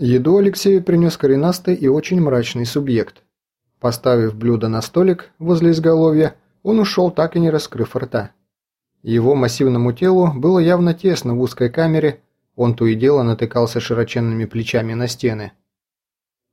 Еду Алексею принес коренастый и очень мрачный субъект. Поставив блюдо на столик возле изголовья, он ушел, так и не раскрыв рта. Его массивному телу было явно тесно в узкой камере, он то и дело натыкался широченными плечами на стены.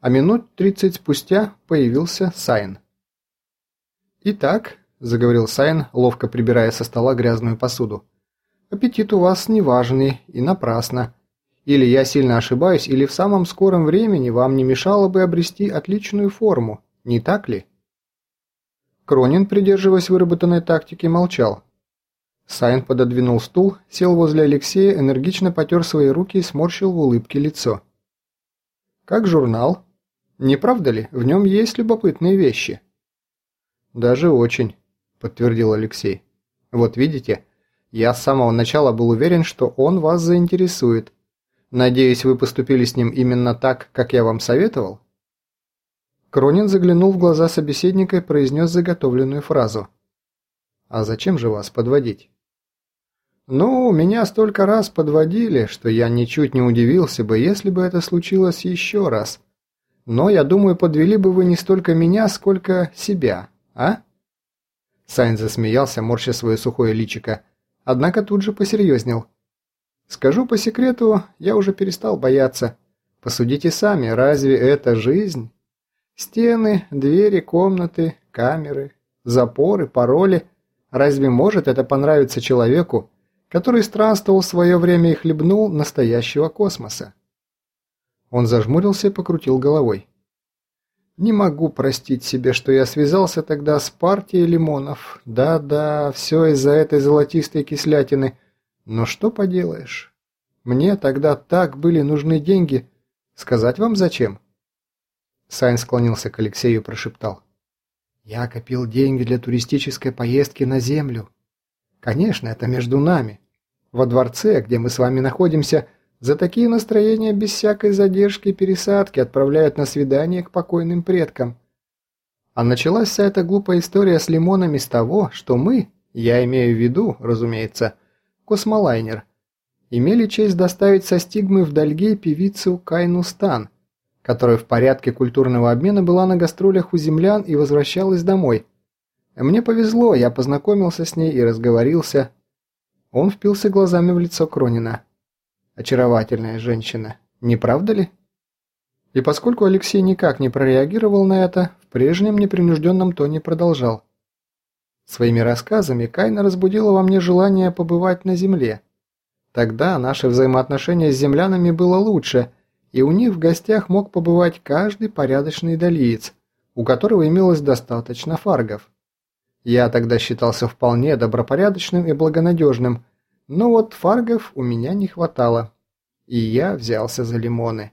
А минут тридцать спустя появился Сайн. «Итак», – заговорил Сайн, ловко прибирая со стола грязную посуду, – «аппетит у вас неважный и напрасно. Или я сильно ошибаюсь, или в самом скором времени вам не мешало бы обрести отличную форму, не так ли? Кронин, придерживаясь выработанной тактики, молчал. Сайн пододвинул стул, сел возле Алексея, энергично потер свои руки и сморщил в улыбке лицо. «Как журнал? Не правда ли? В нем есть любопытные вещи». «Даже очень», – подтвердил Алексей. «Вот видите, я с самого начала был уверен, что он вас заинтересует. Надеюсь, вы поступили с ним именно так, как я вам советовал?» Кронин заглянул в глаза собеседника и произнес заготовленную фразу. «А зачем же вас подводить?» «Ну, меня столько раз подводили, что я ничуть не удивился бы, если бы это случилось еще раз. Но, я думаю, подвели бы вы не столько меня, сколько себя, а?» Сайн засмеялся, морща свое сухое личико, однако тут же посерьезнел. Скажу по секрету, я уже перестал бояться. Посудите сами, разве это жизнь? Стены, двери, комнаты, камеры, запоры, пароли. Разве может это понравиться человеку, который странствовал в свое время и хлебнул настоящего космоса? Он зажмурился и покрутил головой. Не могу простить себе, что я связался тогда с партией лимонов. Да-да, все из-за этой золотистой кислятины – но что поделаешь? Мне тогда так были нужны деньги. Сказать вам зачем?» Сайн склонился к Алексею и прошептал. «Я копил деньги для туристической поездки на Землю. Конечно, это между нами. Во дворце, где мы с вами находимся, за такие настроения без всякой задержки и пересадки отправляют на свидание к покойным предкам. А началась вся эта глупая история с лимонами с того, что мы, я имею в виду, разумеется, – космолайнер, имели честь доставить со стигмы в Дальге певицу Кайну Стан, которая в порядке культурного обмена была на гастролях у землян и возвращалась домой. Мне повезло, я познакомился с ней и разговорился. Он впился глазами в лицо Кронина. Очаровательная женщина, не правда ли? И поскольку Алексей никак не прореагировал на это, в прежнем непринужденном тоне продолжал. Своими рассказами Кайна разбудила во мне желание побывать на Земле. Тогда наши взаимоотношения с землянами было лучше, и у них в гостях мог побывать каждый порядочный долиец, у которого имелось достаточно фаргов. Я тогда считался вполне добропорядочным и благонадежным, но вот фаргов у меня не хватало, и я взялся за лимоны.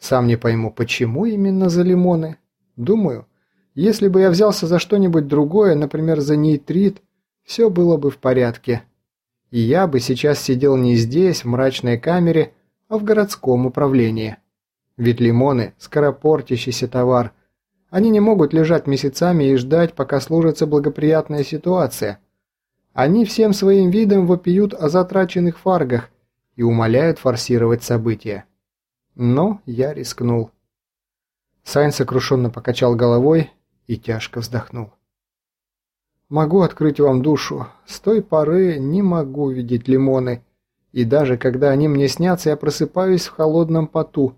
Сам не пойму, почему именно за лимоны. Думаю, если бы я взялся за что-нибудь другое, например, за нейтрит, все было бы в порядке. И я бы сейчас сидел не здесь, в мрачной камере, а в городском управлении. Ведь лимоны – скоропортящийся товар. Они не могут лежать месяцами и ждать, пока сложится благоприятная ситуация. Они всем своим видом вопиют о затраченных фаргах и умоляют форсировать события. Но я рискнул. Сайн сокрушенно покачал головой и тяжко вздохнул. «Могу открыть вам душу. С той поры не могу видеть лимоны, и даже когда они мне снятся, я просыпаюсь в холодном поту.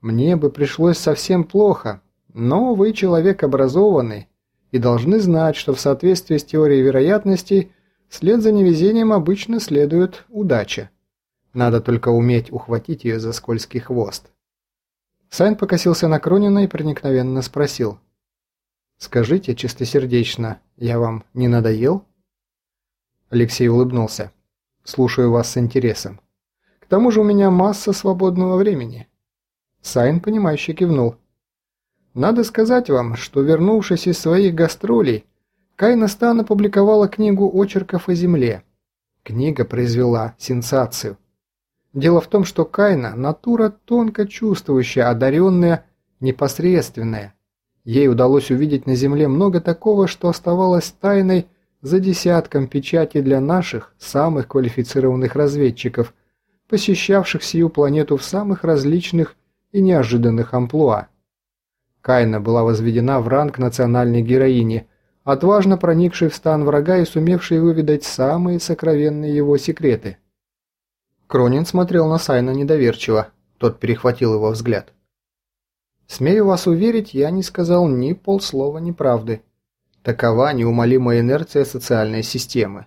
Мне бы пришлось совсем плохо, но вы человек образованный и должны знать, что в соответствии с теорией вероятностей вслед за невезением обычно следует удача. Надо только уметь ухватить ее за скользкий хвост». Сайн покосился на Кронина и проникновенно спросил – Скажите чистосердечно, я вам не надоел?» Алексей улыбнулся. «Слушаю вас с интересом. К тому же у меня масса свободного времени». Сайн, понимающе кивнул. «Надо сказать вам, что, вернувшись из своих гастролей, Кайна Стан опубликовала книгу очерков о Земле. Книга произвела сенсацию. Дело в том, что Кайна – натура тонко чувствующая, одаренная, непосредственная – Ей удалось увидеть на Земле много такого, что оставалось тайной за десятком печати для наших, самых квалифицированных разведчиков, посещавших сию планету в самых различных и неожиданных амплуа. Кайна была возведена в ранг национальной героини, отважно проникшей в стан врага и сумевшей выведать самые сокровенные его секреты. Кронин смотрел на Сайна недоверчиво, тот перехватил его взгляд. «Смею вас уверить, я не сказал ни полслова неправды. Такова неумолимая инерция социальной системы.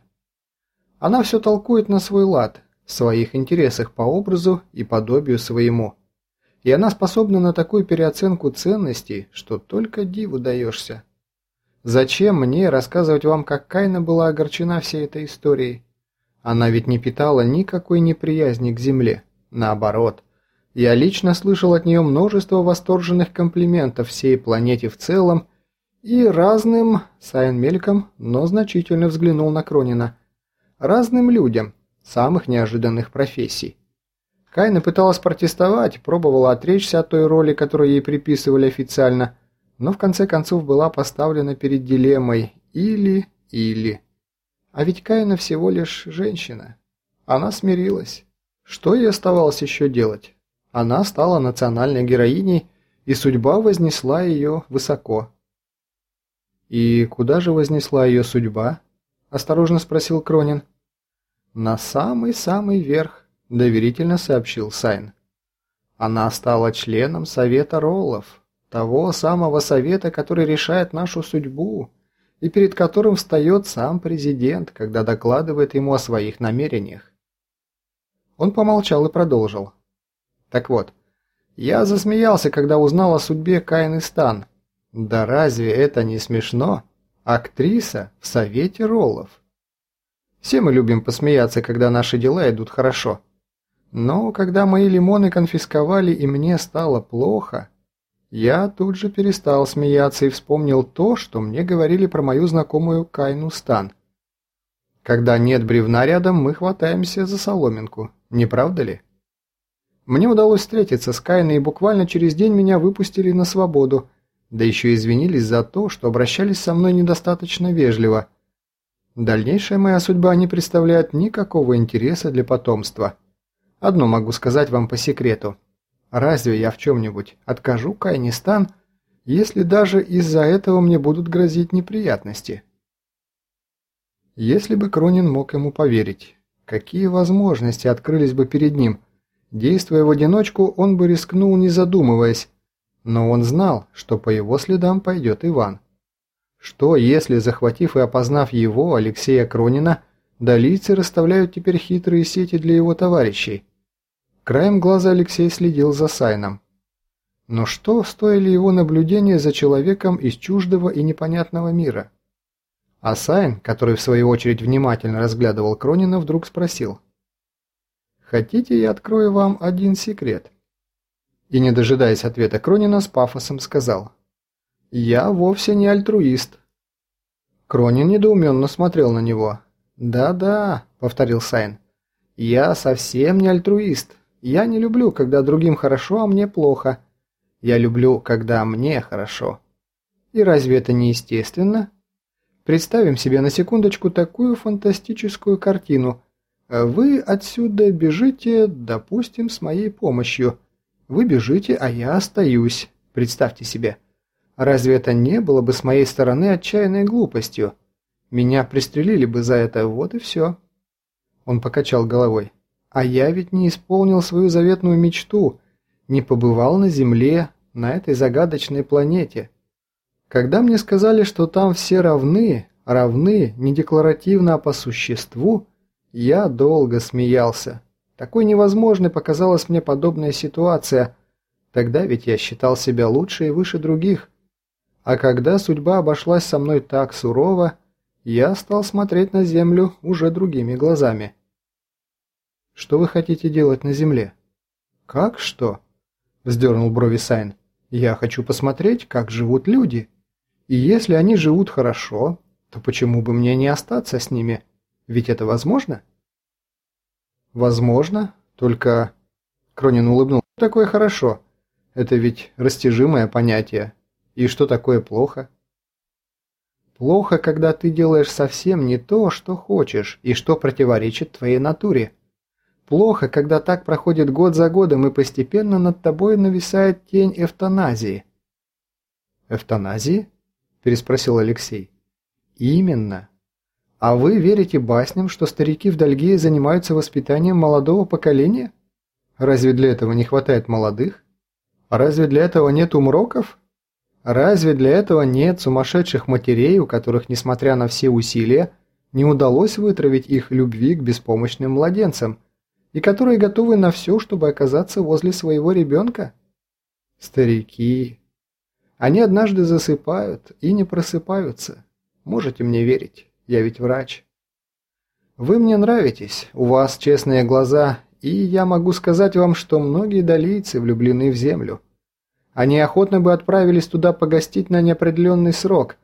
Она все толкует на свой лад, в своих интересах по образу и подобию своему. И она способна на такую переоценку ценностей, что только диву даешься. Зачем мне рассказывать вам, как Кайна была огорчена всей этой историей? Она ведь не питала никакой неприязни к земле. Наоборот. Я лично слышал от нее множество восторженных комплиментов всей планете в целом и разным, Сайн мельком, но значительно взглянул на Кронина, разным людям, самых неожиданных профессий. Кайна пыталась протестовать, пробовала отречься от той роли, которую ей приписывали официально, но в конце концов была поставлена перед дилеммой «или-или». А ведь Кайна всего лишь женщина. Она смирилась. Что ей оставалось еще делать? Она стала национальной героиней, и судьба вознесла ее высоко. «И куда же вознесла ее судьба?» – осторожно спросил Кронин. «На самый-самый верх. – доверительно сообщил Сайн. «Она стала членом Совета Роллов, того самого совета, который решает нашу судьбу, и перед которым встает сам президент, когда докладывает ему о своих намерениях». Он помолчал и продолжил. «Так вот, я засмеялся, когда узнал о судьбе Каин и Стан. Да разве это не смешно? Актриса в Совете Роллов». Все мы любим посмеяться, когда наши дела идут хорошо. Но когда мои лимоны конфисковали и мне стало плохо, я тут же перестал смеяться и вспомнил то, что мне говорили про мою знакомую Кайну Стан. Когда нет бревна рядом, мы хватаемся за соломинку, не правда ли? Мне удалось встретиться с Кайной, и буквально через день меня выпустили на свободу, да еще извинились за то, что обращались со мной недостаточно вежливо. Дальнейшая моя судьба не представляет никакого интереса для потомства. Одно могу сказать вам по секрету. Разве я в чем-нибудь откажу Кайнистан, если даже из-за этого мне будут грозить неприятности? Если бы Кронин мог ему поверить, какие возможности открылись бы перед ним? Действуя в одиночку, он бы рискнул, не задумываясь, но он знал, что по его следам пойдет Иван. Что, если, захватив и опознав его, Алексея Кронина, долийцы расставляют теперь хитрые сети для его товарищей? Краем глаза Алексей следил за Сайном. Но что стоили его наблюдения за человеком из чуждого и непонятного мира? А Сайн, который в свою очередь внимательно разглядывал Кронина, вдруг спросил. «Хотите, я открою вам один секрет?» И, не дожидаясь ответа Кронина, с пафосом сказал. «Я вовсе не альтруист». Кронин недоуменно смотрел на него. «Да-да», — повторил Сайн. «Я совсем не альтруист. Я не люблю, когда другим хорошо, а мне плохо. Я люблю, когда мне хорошо. И разве это не естественно? Представим себе на секундочку такую фантастическую картину. Вы отсюда бежите, допустим, с моей помощью. Вы бежите, а я остаюсь. Представьте себе. Разве это не было бы с моей стороны отчаянной глупостью? Меня пристрелили бы за это, вот и все. Он покачал головой. А я ведь не исполнил свою заветную мечту, не побывал на Земле, на этой загадочной планете. Когда мне сказали, что там все равны, равны не декларативно, а по существу, я долго смеялся. Такой невозможной показалась мне подобная ситуация. Тогда ведь я считал себя лучше и выше других. А когда судьба обошлась со мной так сурово, я стал смотреть на Землю уже другими глазами. Что вы хотите делать на Земле?» «Как что?» – вздернул брови Сайн. «Я хочу посмотреть, как живут люди. И если они живут хорошо, то почему бы мне не остаться с ними? Ведь это возможно?» «Возможно, только...» Кронин улыбнул. «Что такое хорошо? Это ведь растяжимое понятие. И что такое плохо?» «Плохо, когда ты делаешь совсем не то, что хочешь, и что противоречит твоей натуре», Плохо, когда так проходит год за годом и постепенно над тобой нависает тень эвтаназии». «Эвтаназии?» – переспросил Алексей. «Именно. А вы верите басням, что старики в Дальгее занимаются воспитанием молодого поколения? Разве для этого не хватает молодых? Разве для этого нет умроков? Разве для этого нет сумасшедших матерей, у которых, несмотря на все усилия, не удалось вытравить их любви к беспомощным младенцам, и которые готовы на все, чтобы оказаться возле своего ребенка? Старики. Они однажды засыпают и не просыпаются. Можете мне верить, я ведь врач. Вы мне нравитесь, у вас честные глаза, и я могу сказать вам, что многие долийцы влюблены в землю. Они охотно бы отправились туда погостить на неопределенный срок,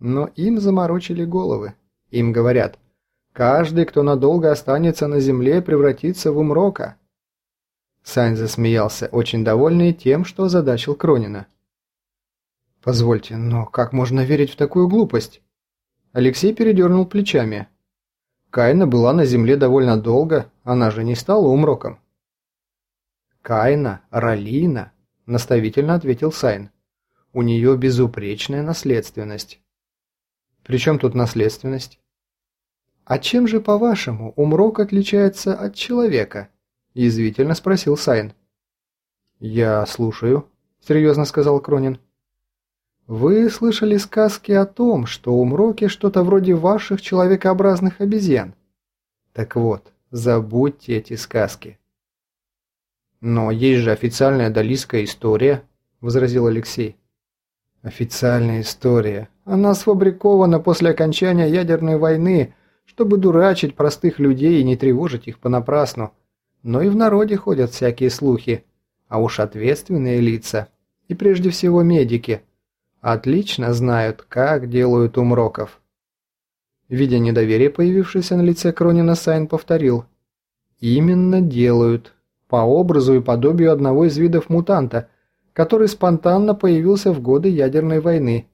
но им заморочили головы. Им говорят, каждый, кто надолго останется на земле, превратится в умрока. Сань засмеялся, очень довольный тем, что озадачил Кронина. «Позвольте, но как можно верить в такую глупость?» Алексей передернул плечами. Кайна была на земле довольно долго, она же не стала умроком. Кайна, Ралина, – наставительно ответил Сайн. «У нее безупречная наследственность». «При чем тут наследственность?» «А чем же, по-вашему, умрок отличается от человека?» – язвительно спросил Сайн. «Я слушаю», – серьезно сказал Кронин. «Вы слышали сказки о том, что умроки что-то вроде ваших человекообразных обезьян? Так вот, забудьте эти сказки. «Но есть же официальная далийская история», – возразил Алексей. «Официальная история. Она сфабрикована после окончания ядерной войны, чтобы дурачить простых людей и не тревожить их понапрасну. Но и в народе ходят всякие слухи. А уж ответственные лица, и прежде всего медики, отлично знают, как делают умроков». Видя недоверие, появившееся на лице Кронина, Сайн повторил. «Именно делают, по образу и подобию одного из видов мутанта, который спонтанно появился в годы ядерной войны.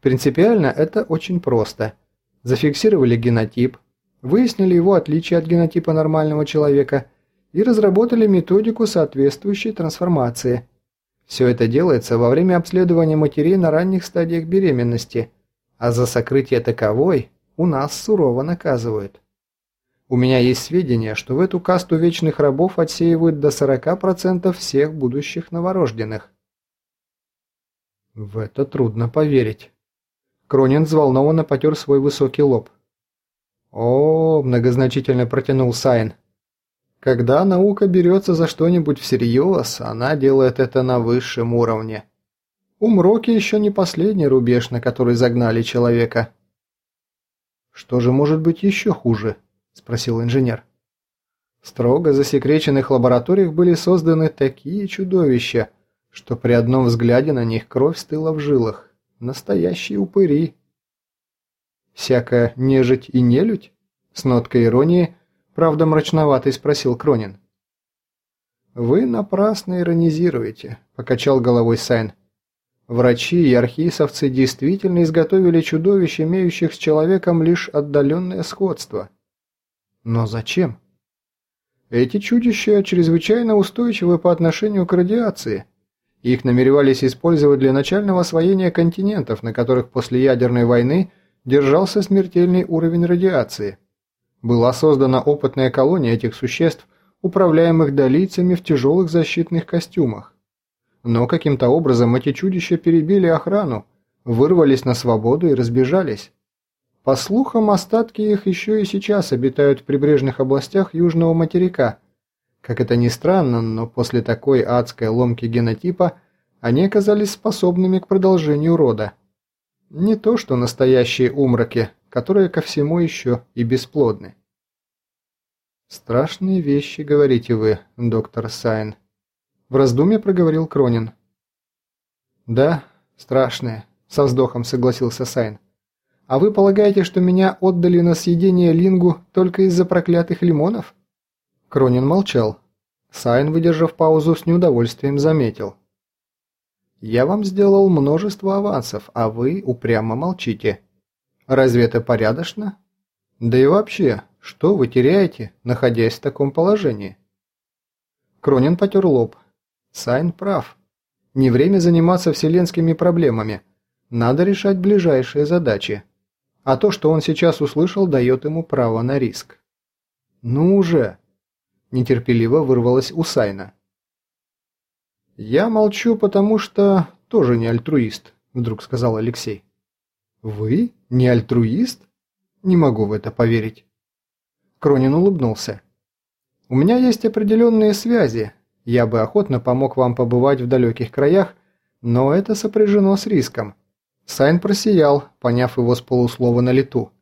Принципиально это очень просто. Зафиксировали генотип, выяснили его отличие от генотипа нормального человека и разработали методику соответствующей трансформации. Все это делается во время обследования матерей на ранних стадиях беременности, а за сокрытие таковой у нас сурово наказывают. У меня есть сведения, что в эту касту вечных рабов отсеивают до 40% всех будущих новорожденных. В это трудно поверить. Кронин взволнованно потер свой высокий лоб. «О, многозначительно протянул Сайн. Когда наука берется за что-нибудь всерьез, она делает это на высшем уровне. Умроки еще не последний рубеж, на который загнали человека. Что же может быть еще хуже?» – спросил инженер. В строго засекреченных лабораториях были созданы такие чудовища, что при одном взгляде на них кровь стыла в жилах. Настоящие упыри. «Всякая нежить и нелюдь?» – с ноткой иронии, правда мрачноватый спросил Кронин. «Вы напрасно иронизируете», – покачал головой Сайн. Врачи и архисовцы действительно изготовили чудовищ, имеющих с человеком лишь отдаленное сходство – но зачем? Эти чудища чрезвычайно устойчивы по отношению к радиации. Их намеревались использовать для начального освоения континентов, на которых после ядерной войны держался смертельный уровень радиации. Была создана опытная колония этих существ, управляемых долийцами в тяжелых защитных костюмах. Но каким-то образом эти чудища перебили охрану, вырвались на свободу и разбежались. По слухам, остатки их еще и сейчас обитают в прибрежных областях Южного материка. Как это ни странно, но после такой адской ломки генотипа они оказались способными к продолжению рода. Не то что настоящие умраки, которые ко всему еще и бесплодны. «Страшные вещи, говорите вы, доктор Сайн», – в раздумье проговорил Кронин. «Да, страшные», – со вздохом согласился Сайн. А вы полагаете, что меня отдали на съедение Лингу только из-за проклятых лимонов?» Кронин молчал. Сайн, выдержав паузу, с неудовольствием заметил. «Я вам сделал множество авансов, а вы упрямо молчите. Разве это порядочно? Да и вообще, Что вы теряете, находясь в таком положении? Кронин потер лоб. Сайн прав. Не время заниматься вселенскими проблемами. Надо решать ближайшие задачи. А то, что он сейчас услышал, дает ему право на риск. «Ну же!» – нетерпеливо вырвалось у Сайна. «Я молчу, потому что тоже не альтруист», – вдруг сказал Алексей. «Вы? Не альтруист? Не могу в это поверить». Кронин улыбнулся. «У меня есть определенные связи. Я бы охотно помог вам побывать в далеких краях, но это сопряжено с риском». Сайн просиял, поняв его с полуслова на лету.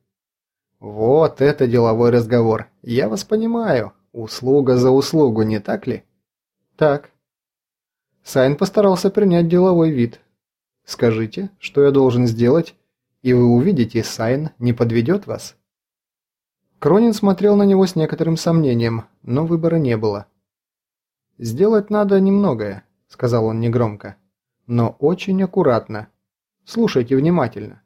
«Вот это деловой разговор. Я вас понимаю. Услуга за услугу, не так ли?» «Так». Сайн постарался принять деловой вид. «Скажите, что я должен сделать, и вы увидите, Сайн не подведет вас». Кронин смотрел на него с некоторым сомнением, но выбора не было. «Сделать надо немногое», — сказал он негромко, — «но очень аккуратно. Слушайте внимательно.